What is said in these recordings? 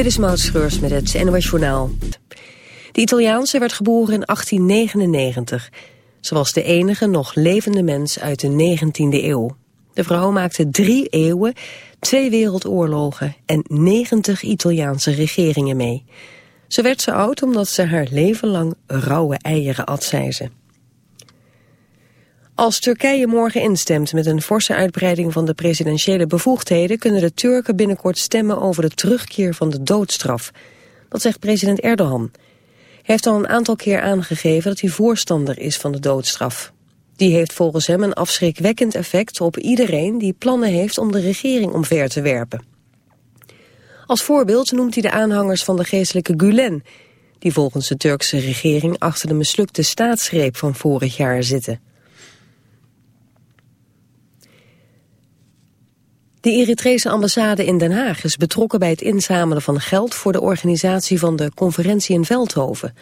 Dit is Maud Schreurs met het NOS Journaal. De Italiaanse werd geboren in 1899. Ze was de enige nog levende mens uit de 19e eeuw. De vrouw maakte drie eeuwen, twee wereldoorlogen en 90 Italiaanse regeringen mee. Ze werd zo oud omdat ze haar leven lang rauwe eieren at, zei ze. Als Turkije morgen instemt met een forse uitbreiding van de presidentiële bevoegdheden... kunnen de Turken binnenkort stemmen over de terugkeer van de doodstraf. Dat zegt president Erdogan. Hij heeft al een aantal keer aangegeven dat hij voorstander is van de doodstraf. Die heeft volgens hem een afschrikwekkend effect op iedereen die plannen heeft om de regering omver te werpen. Als voorbeeld noemt hij de aanhangers van de geestelijke Gulen... die volgens de Turkse regering achter de mislukte staatsgreep van vorig jaar zitten. De Eritrese ambassade in Den Haag is betrokken bij het inzamelen van geld voor de organisatie van de conferentie in Veldhoven.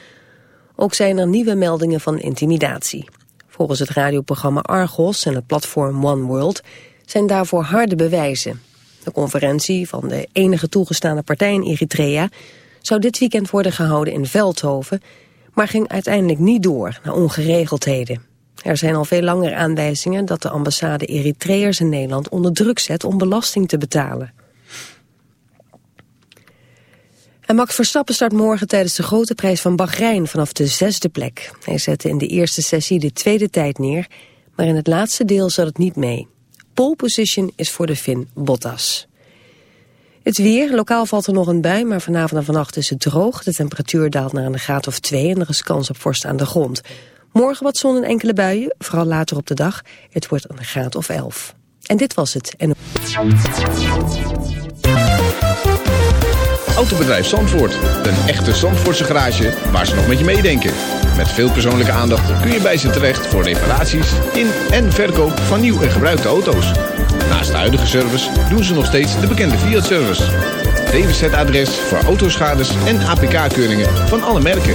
Ook zijn er nieuwe meldingen van intimidatie. Volgens het radioprogramma Argos en het platform One World zijn daarvoor harde bewijzen. De conferentie van de enige toegestane partij in Eritrea zou dit weekend worden gehouden in Veldhoven, maar ging uiteindelijk niet door na ongeregeldheden. Er zijn al veel langer aanwijzingen dat de ambassade Eritreërs in Nederland onder druk zet om belasting te betalen. En Max Verstappen start morgen tijdens de grote prijs van Bahrein vanaf de zesde plek. Hij zette in de eerste sessie de tweede tijd neer, maar in het laatste deel zat het niet mee. Pole position is voor de Fin Bottas. Het weer, lokaal valt er nog een bui, maar vanavond en vannacht is het droog. De temperatuur daalt naar een graad of twee en er is kans op vorst aan de grond. Morgen wat zon en enkele buien, vooral later op de dag. Het wordt een graad of 11. En dit was het. Autobedrijf Zandvoort. Een echte Zandvoortse garage waar ze nog met je meedenken. Met veel persoonlijke aandacht kun je bij ze terecht voor reparaties in en verkoop van nieuw en gebruikte auto's. Naast de huidige service doen ze nog steeds de bekende Fiat-service. DWZ-adres voor autoschades en APK-keuringen van alle merken.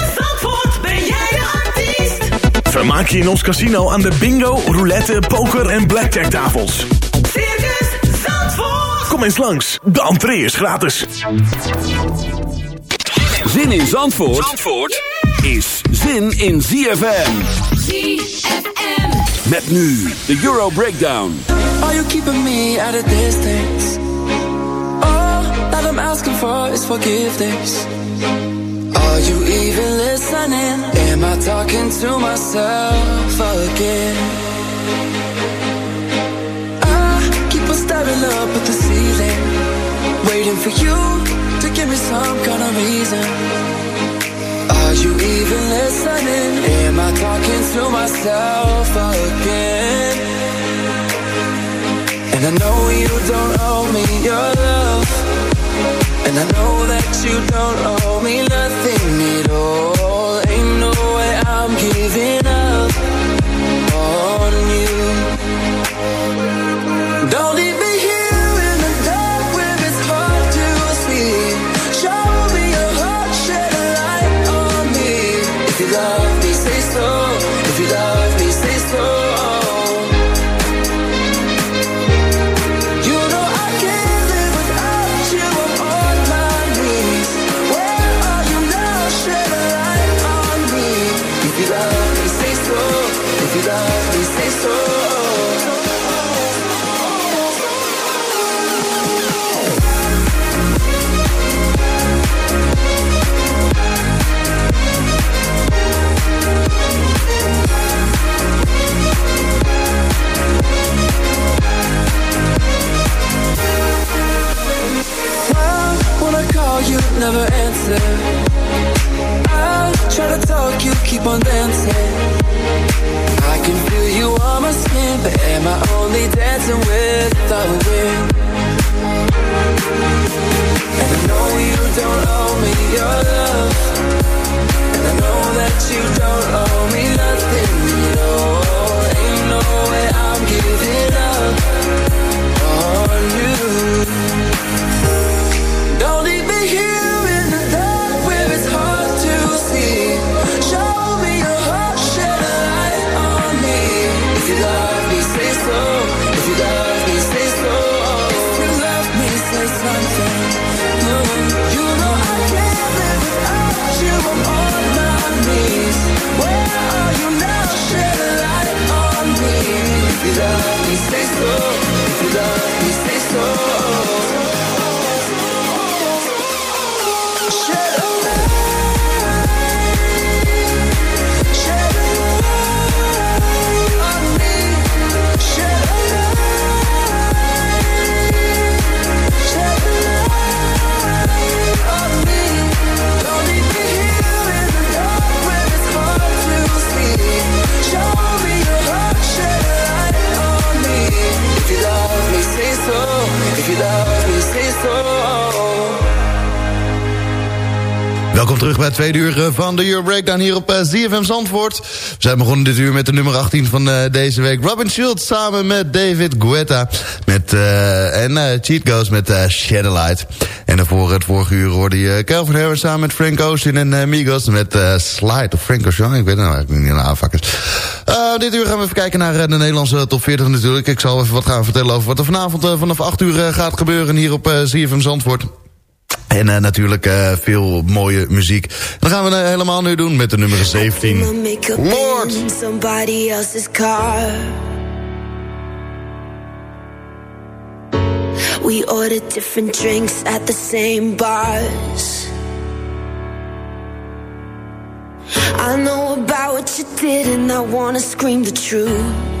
Vermaak je in ons casino aan de bingo, roulette, poker en blackjack tafels. Circus Zandvoort. Kom eens langs, de entree is gratis. Zin in Zandvoort, Zandvoort is zin in ZFM. ZFM. Met nu de Euro Breakdown. Are you keeping me at a distance? All that I'm asking for is forgiveness. Are you even listening? Am I talking to myself again? I keep on staring up at the ceiling, waiting for you to give me some kind of reason. Are you even listening? Am I talking to myself again? And I know you don't owe me your love. And I know that you don't owe me nothing keep on dancing. I can feel you on my skin, but am I only dancing with the wind? And I know you don't owe me your love. And I know that you don't owe me nothing, no. Ain't If you love me, say so. If you love me, terug bij het tweede uur eh, van de Euro Breakdown hier op eh, ZFM Zandvoort. We zijn begonnen dit uur met de nummer 18 van eh, deze week. Robin Schultz samen met David Guetta. Met, en eh, Cheat Goes met uh, Light. En daarvoor het vorige uur hoorde je Calvin Harris samen met Frank Ocean en eh, Migos met Slide. Of Frank Ocean, ik weet het nou eigenlijk niet. Nou, fuckers. Eh, dit uur gaan we even kijken naar de Nederlandse top 40 natuurlijk. Ik zal even wat gaan vertellen over wat er vanavond vanaf 8 uur gaat gebeuren hier op ZFM Zandvoort. En eh, natuurlijk eh, veel mooie muziek. Dan gaan we eh, helemaal nu doen met de nummer 17. My makeup Lord. somebody else's car. We ordered different drinks at the same bars. I know about what you did, and I wanna scream the truth.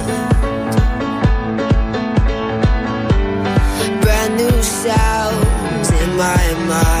My mind.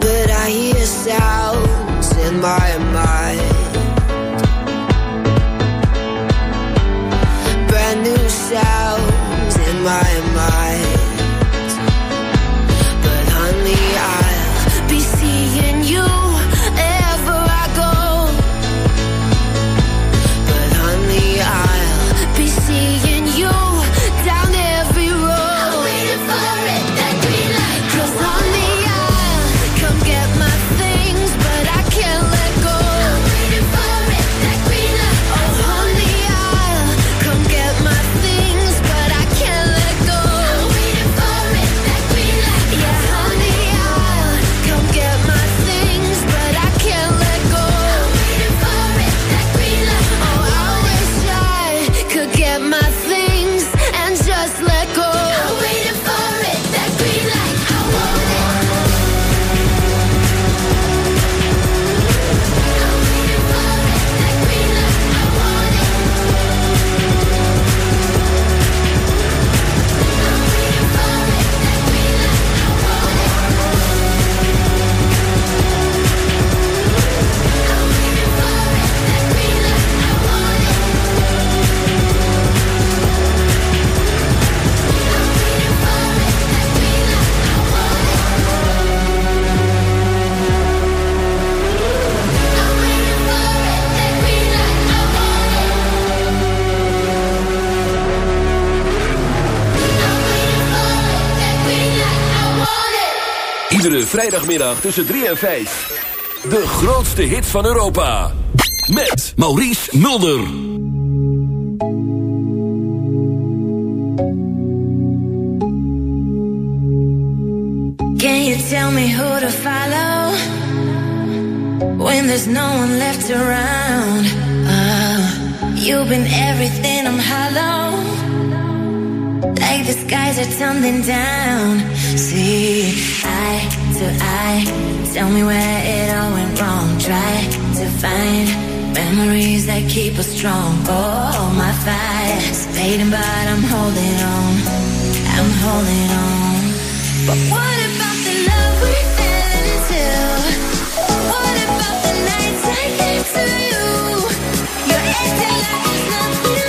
But I hear sounds in my mind. Brand new sounds vrijdagmiddag tussen 3 en 5. De grootste hits van Europa. Met Maurice Mulder. Can you tell me who to follow when there's no one left around? Oh, you've been everything, I'm hollow. Like the skies are tumbling down. See, to eye, tell me where it all went wrong. Try to find memories that keep us strong. Oh, my fire's fading, but I'm holding on. I'm holding on. But what about the love we fell into? What about the nights I gave to you? You're acting like there's nothing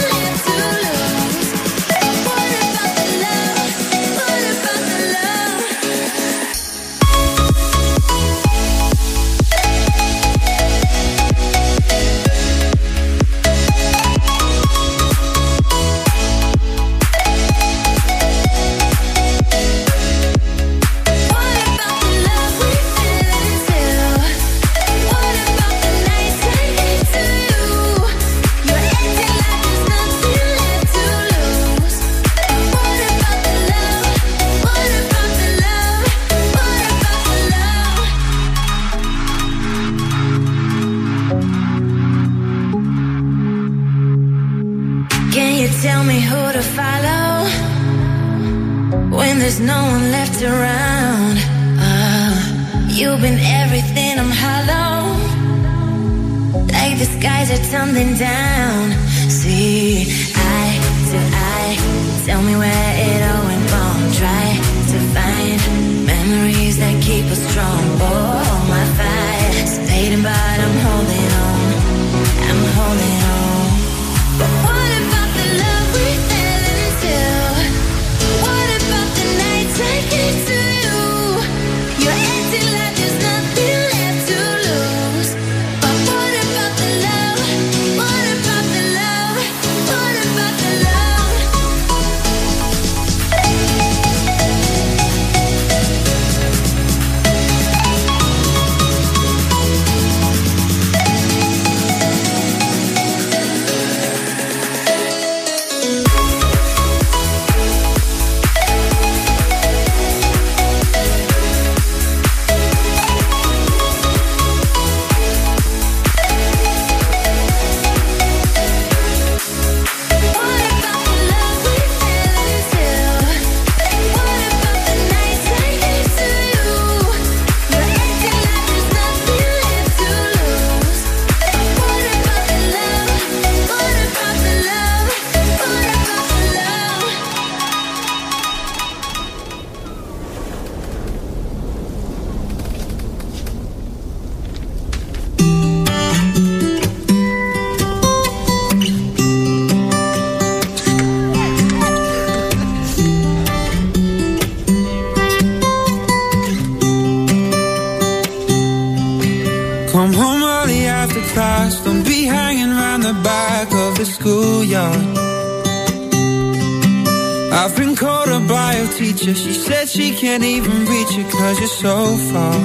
She she can't even reach you cause you're so far.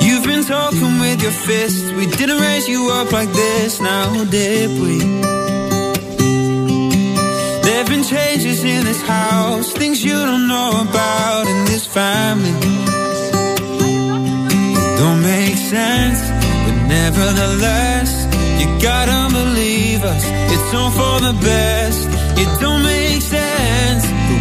You've been talking with your fists. We didn't raise you up like this, now did we? There've been changes in this house, things you don't know about in this family. It Don't make sense, but nevertheless, you gotta believe us. It's all for the best. It don't make sense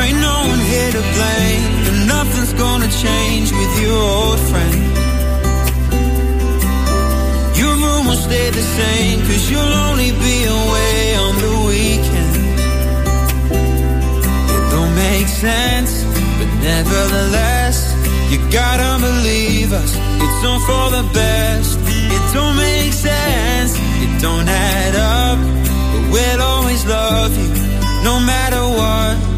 Ain't no one here to blame, and nothing's gonna change with your old friend. Your room will stay the same, cause you'll only be away on the weekend. It don't make sense, but nevertheless, You gotta believe us, it's all for the best. It don't make sense, it don't add up. But we'll always love you, no matter what.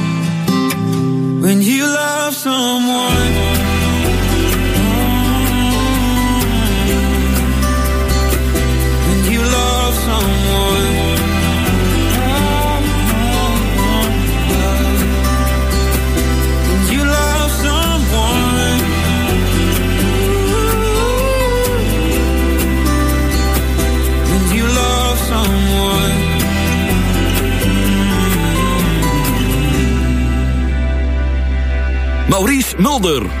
when you love someone. Mulder.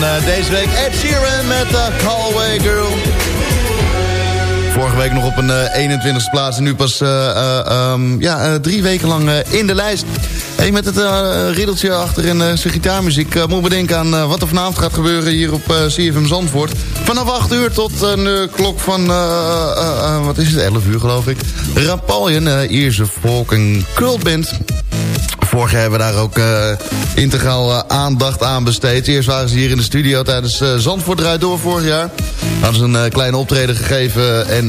nummer 12 van eh, deze week. Ed Sheeran met uh, Galway Girl. Vorige week nog op een eh 21ste plaats. En nu pas eh, eh, ehm, ja, eh, drie weken lang eh, in de lijst. Hey, met het eh, riddeltje achterin uh, zijn gitaarmuziek... eh, moet bedenken aan eh, wat er vanavond gaat gebeuren hier op eh, CFM Zandvoort. Vanaf 8 uur tot een eh, klok van... eh, eh, eh, wat is het? 11 uur geloof ik. Rapaljen, uh, Ierse folk en cultband vorig jaar hebben we daar ook eh, integraal eh, aandacht aan besteed. Eerst waren ze hier in de studio tijdens uh, Zandvoort draait door vorig jaar. Hadden ze een kleine optreden gegeven en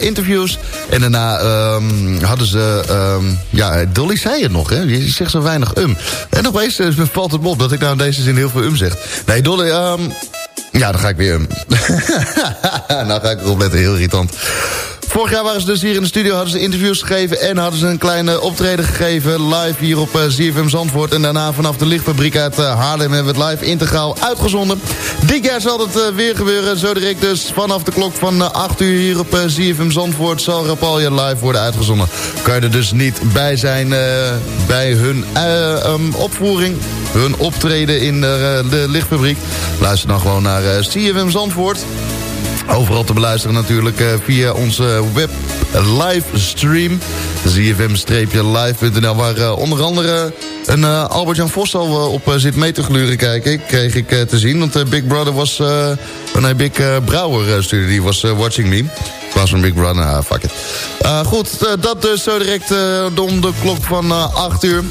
interviews. En daarna ehm, hadden ze... ehm, ja, Dolly zei het nog, hè. Je zegt zo weinig um. En opeens valt het me op dat ik nou in deze zin heel veel um zeg. Nee, Dolly... ehm, ja, dan ga ik weer um. nou ga ik erop letten, heel irritant. Vorig jaar waren ze dus hier in de studio, hadden ze interviews gegeven... en hadden ze een kleine optreden gegeven live hier op ZFM Zandvoort. En daarna vanaf de lichtfabriek uit uh, Haarlem hebben we het live integraal uitgezonden. Dit jaar zal het uh, weer gebeuren, zo direct dus vanaf de klok van 8 uur hier op ZFM Zandvoort... zal Rapalje live worden uitgezonden. Kan je er dus niet bij zijn bij hun um, opvoering, hun optreden in de lichtfabriek. Luister dan gewoon naar ZFM Zandvoort... Overal te beluisteren natuurlijk uh, via onze web livestream. zfm-live.nl waar uh, onder andere een uh, Albert-Jan Vos al op zit mee te gluren kijken. Kreeg ik te zien, want Big Brother was... nee, Big Brouwer stuurde, die was watching me. Was van Big Brother, ah, fuck it. goed, dat dus zo direct om de klok van 8 uur.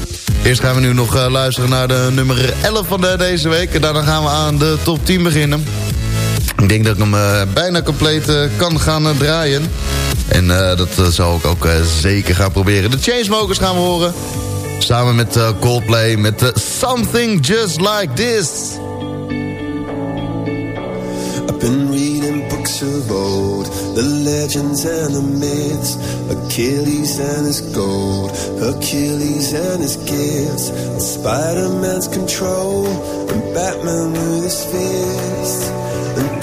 Eerst gaan we nu nog luisteren naar de nummer 11 van deze week. En daarna gaan we aan de top 10 beginnen. Ik denk dat ik hem uh, bijna compleet uh, kan gaan uh, draaien. En dat zal ik ook zeker gaan proberen. De Chainsmokers gaan we horen. Samen met Coldplay met Something Just Like This. I've been reading books of old. The legends and the myths. Achilles and his gold. Achilles and his gifts. Spider-Man's control. And Batman with his fist.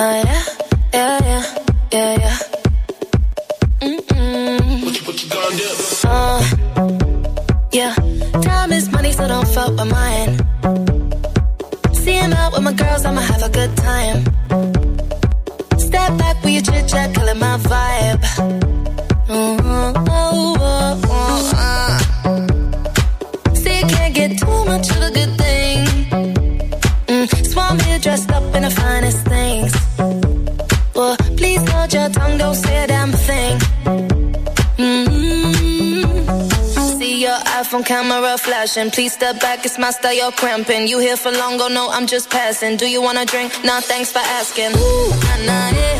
But I Please step back, it's my style, you're cramping. You here for long, go no, I'm just passing. Do you wanna drink? Nah, thanks for asking. Ooh, nah, nah, yeah.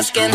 asking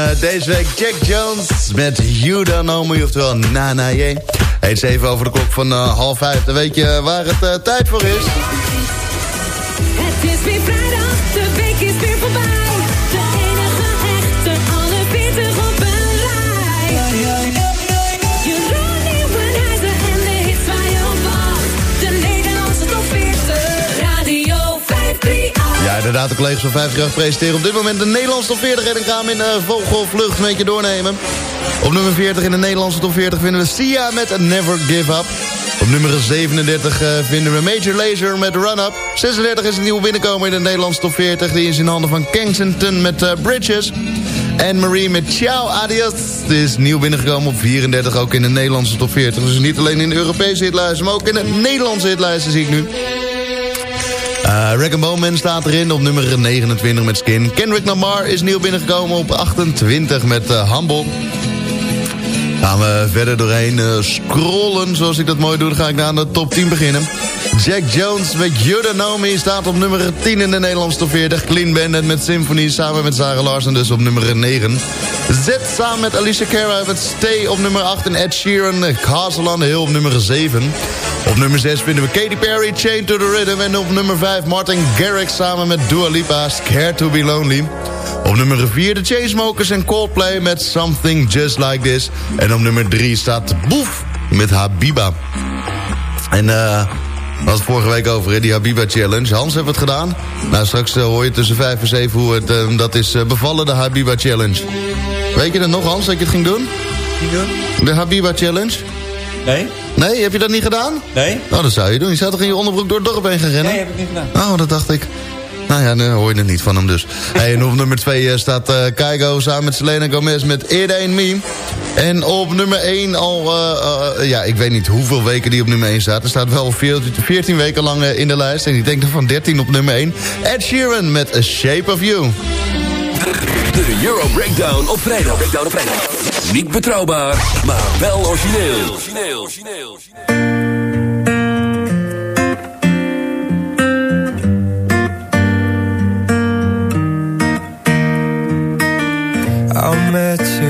Eh, deze week Jack Jones met You Don't Know Me, oftewel Nana Jane. Even over de klok van eh, half vijf. Dan weet je eh, waar het tijd voor is. de collega's van 50 presenteren op dit moment de Nederlandse top 40. En ik ga hem in uh, vogelvlucht een beetje doornemen. Op nummer 40 in de Nederlandse top 40 vinden we Sia met Never Give Up. Op nummer 37 eh, vinden we Major Laser met Run Up. 36 is een nieuwe binnenkomen in de Nederlandse top 40. Die is in handen van Kensington met eh, Bridges. En Marie met Ciao Adios die is nieuw binnengekomen op 34, ook in de Nederlandse top 40. Dus niet alleen in de Europese hitlijsten, maar ook in de Nederlandse hitlijsten zie ik nu. Uh, Rag Bowman staat erin op nummer 29 met Skin. Kendrick Lamar is nieuw binnengekomen op 28 met uh, Humble. Gaan we verder doorheen uh, scrollen, zoals ik dat mooi doe. Dan ga ik naar de top 10 beginnen. Jack Jones met Know Me staat op nummer 10 in de Nederlandse top 40. Clean Bandit met Symphony samen met Sarah Larsen dus op nummer 9. Z samen met Alicia Cara met Stay op nummer 8. En Ed Sheeran, Castle on Hill op nummer 7. Op nummer 6 vinden we Katy Perry, Chain to the Rhythm. En op nummer 5 Martin Garrix samen met Dua Lipa, Scared to be Lonely. Op nummer 4 de Chainsmokers en Coldplay met Something Just Like This. En op nummer 3 staat Boef met Habiba. En eh... We hadden het vorige week over, hè, die Habiba Challenge. Hans heeft het gedaan. Nou, straks uh, hoor je tussen 5 en 7 hoe het, uh, dat is uh, bevallen, de Habiba Challenge. Weet je dat nog, Hans, dat je het ging doen? Niet doen? De Habiba Challenge? Nee. Nee, heb je dat niet gedaan? Nee. Nou, dat zou je doen. Je zou toch in je onderbroek door het dorp heen gaan rennen? Nee, heb ik niet gedaan. Oh, dat dacht ik. Nou ja, nu hoor je het niet van hem dus. hey, en op nummer 2 staat uh, Keigo samen met Selena Gomez met It Ain't Me. En op nummer 1 al, uh, uh, ja, ik weet niet hoeveel weken die op nummer 1 staat. Er staat wel 14 weken lang in de lijst. En ik denk dan van 13 op nummer 1. Ed Sheeran met A Shape of You. De Euro Breakdown op vrijdag. Breakdown op vrijdag. Niet betrouwbaar, maar wel origineel. origineel. origineel. I met you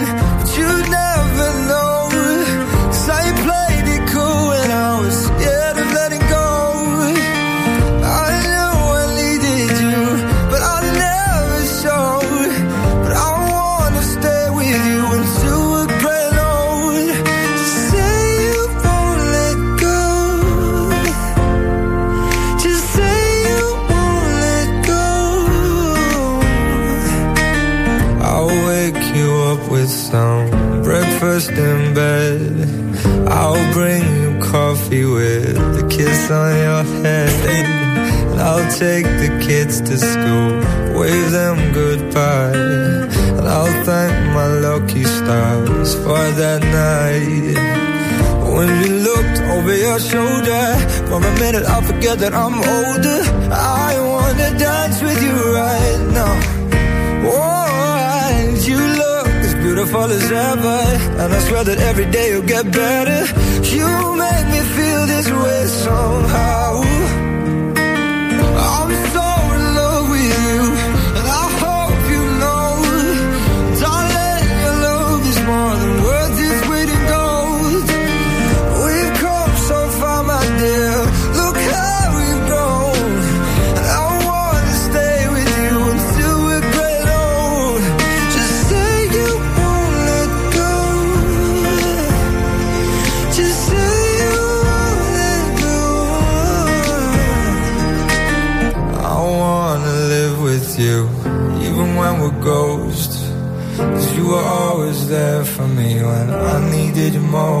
that I'm older. I wanna dance with you right now. Oh, and you look as beautiful as ever? And I swear that every day you'll get better. You make me feel this way somehow more.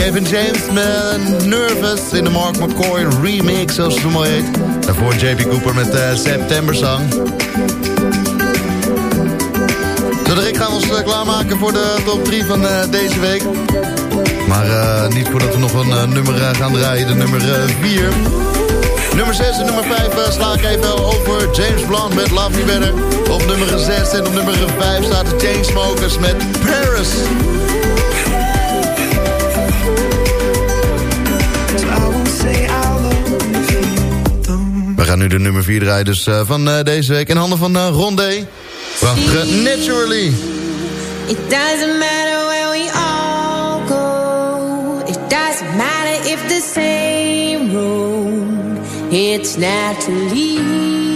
Kevin James met Nervous in de Mark McCoy remix, zoals het zo mooi heet. Daarvoor JP Cooper met de September Song. Zodra gaan ons eh, klaarmaken voor de top 3 van eh, deze week. Maar uh, niet voordat we nog een nummer gaan draaien, de nummer 4. Nummer 6 en nummer 5 sla ik even over. James Blunt met Love Me Better. Op nummer 6 en op nummer 5 staat de Chainsmokers met Paris. gaan nu de nummer 4 draaien dus, eh, van uh, deze week. In handen van uh, Rondé. Prachtige Naturally. It doesn't matter where we all go. It doesn't matter if the same road. It's naturally.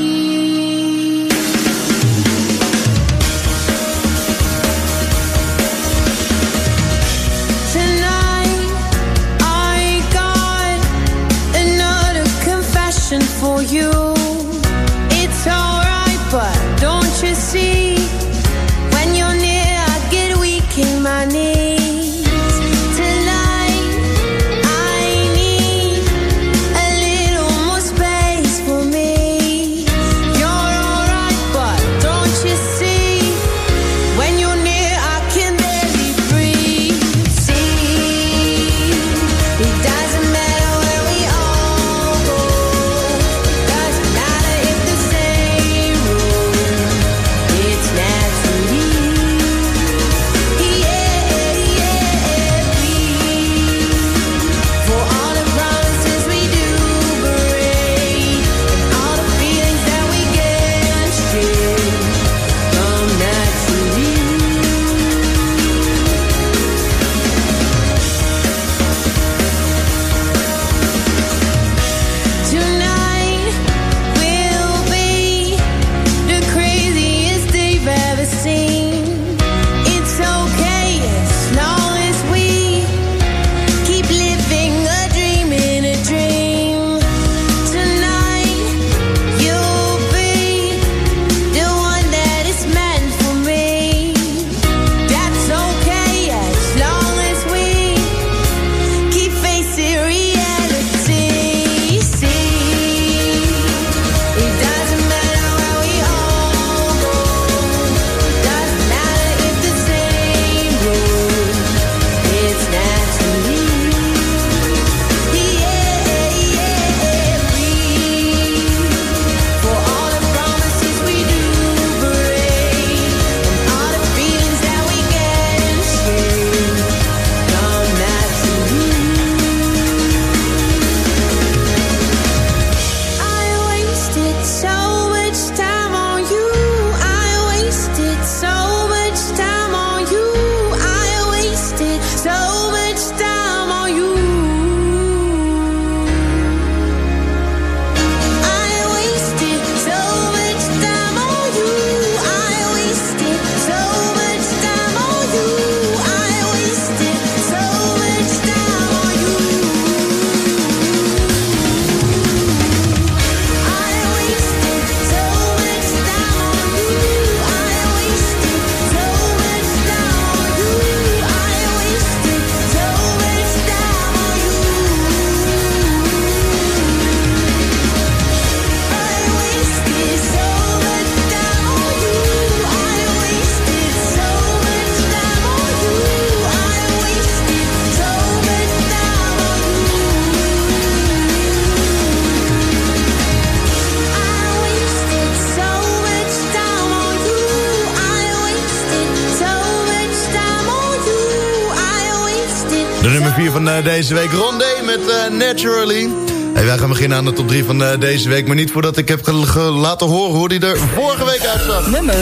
van deze week. Rondé met eh, Naturally. Hey, wij gaan beginnen aan de top 3 van eh, deze week. Maar niet voordat ik heb laten horen hoe die er vorige week uitzag. Nummer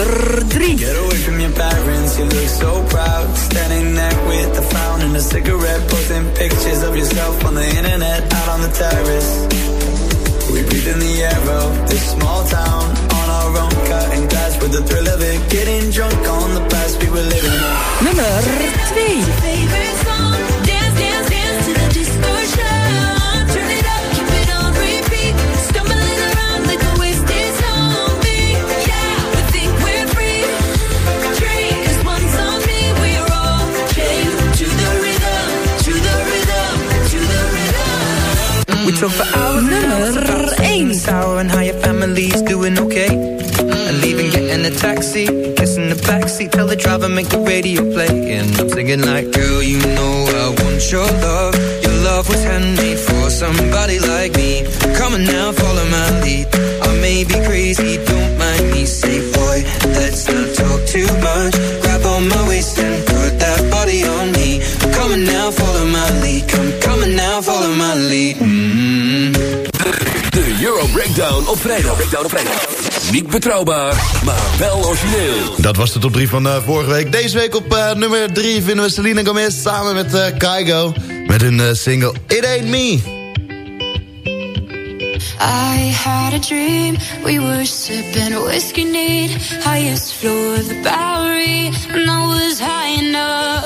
3. Get away from your parents, you look so proud. Standing there with the fountain and a cigarette. Posting pictures of yourself on the internet, out on the terrace. We breathe in the air of this small town. On our own, cutting the make the radio play. And I'm singing like, girl, you know I want your love. Your love was handmade for somebody like me. Come on now, follow my lead. I may be crazy, don't mind me. Say, boy, let's not talk too much. Grab on my waist and put that body on me. Come on now, follow my lead. Come, on now, follow my lead. Mm. De Euro Breakdown. Breakdown op vrijdag. Niet betrouwbaar, maar wel origineel. Dat was de top 3 van eh, vorige week. Deze week op eh, nummer 3 vinden we Selena Gomez samen met eh Kygo. Met hun single It Ain't Me. I had a dream. We were sipping whiskey neat, highest floor of the Bowery, and I was high enough.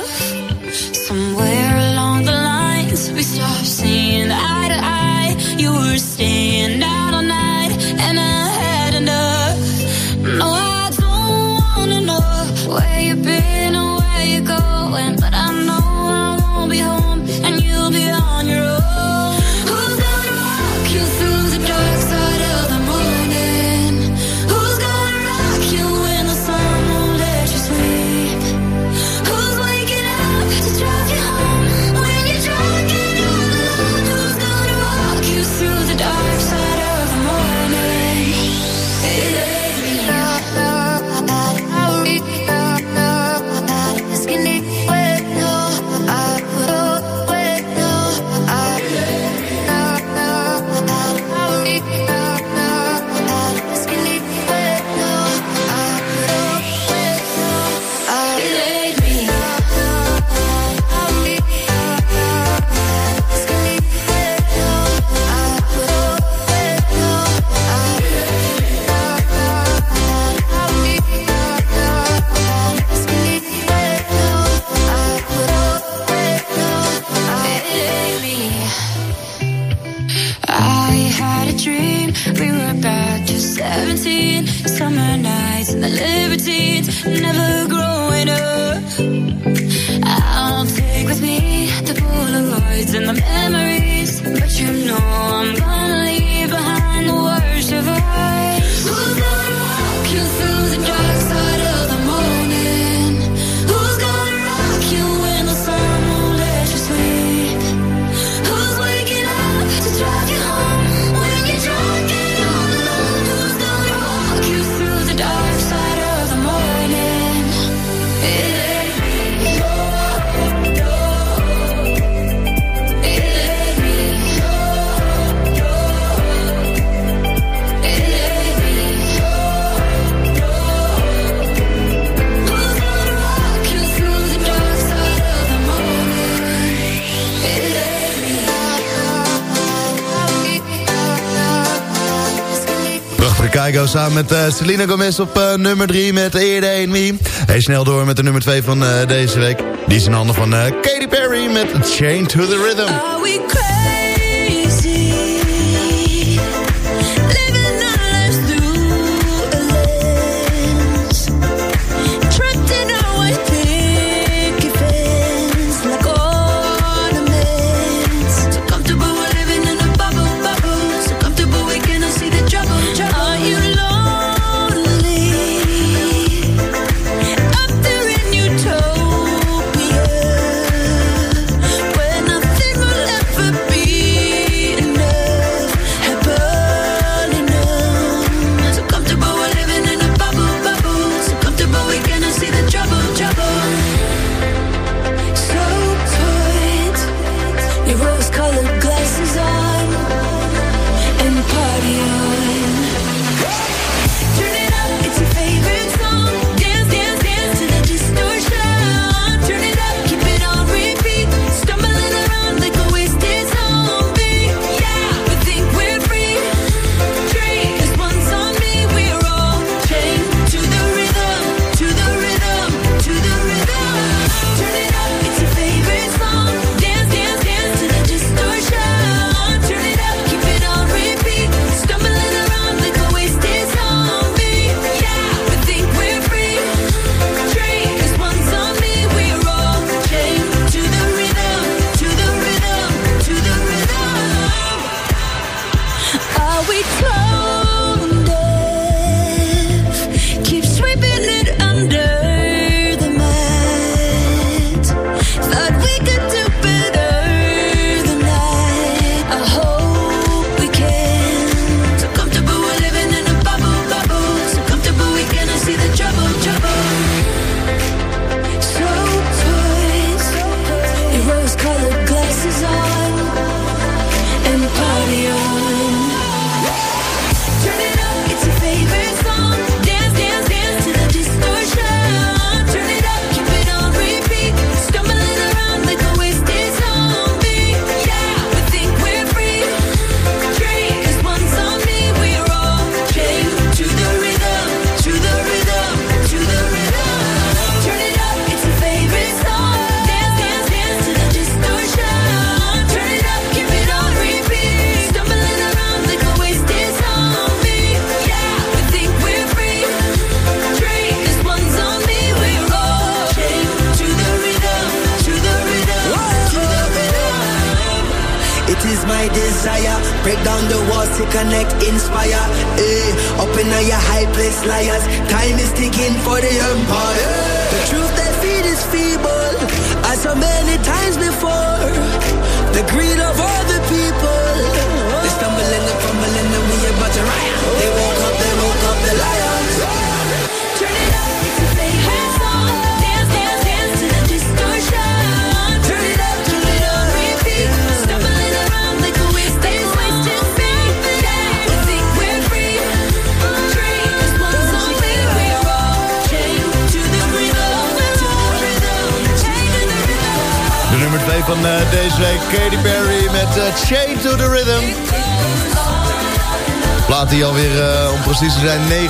Samen met eh, Selena Gomez op eh, nummer 3 met It Ain't Me. Hey, snel door met de nummer 2 van eh, deze week. Die is in handen van Katy Perry met Chain to the Rhythm. Are we crazy?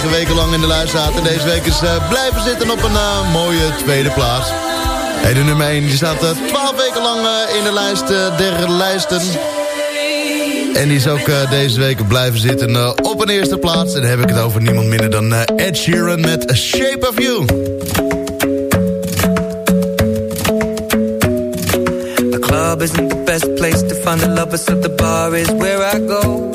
negen weken lang in de lijst zaten. Deze week is uh, blijven zitten op een eh, mooie tweede plaats. Hey, nummer 1 die staat eh, 12 weken lang in de lijst der lijsten. En die is ook deze week blijven zitten op een eerste plaats. En dan heb ik het over niemand minder dan Ed Sheeran met Shape of You. The club isn't the best place to find the lovers, so the bar is where I go.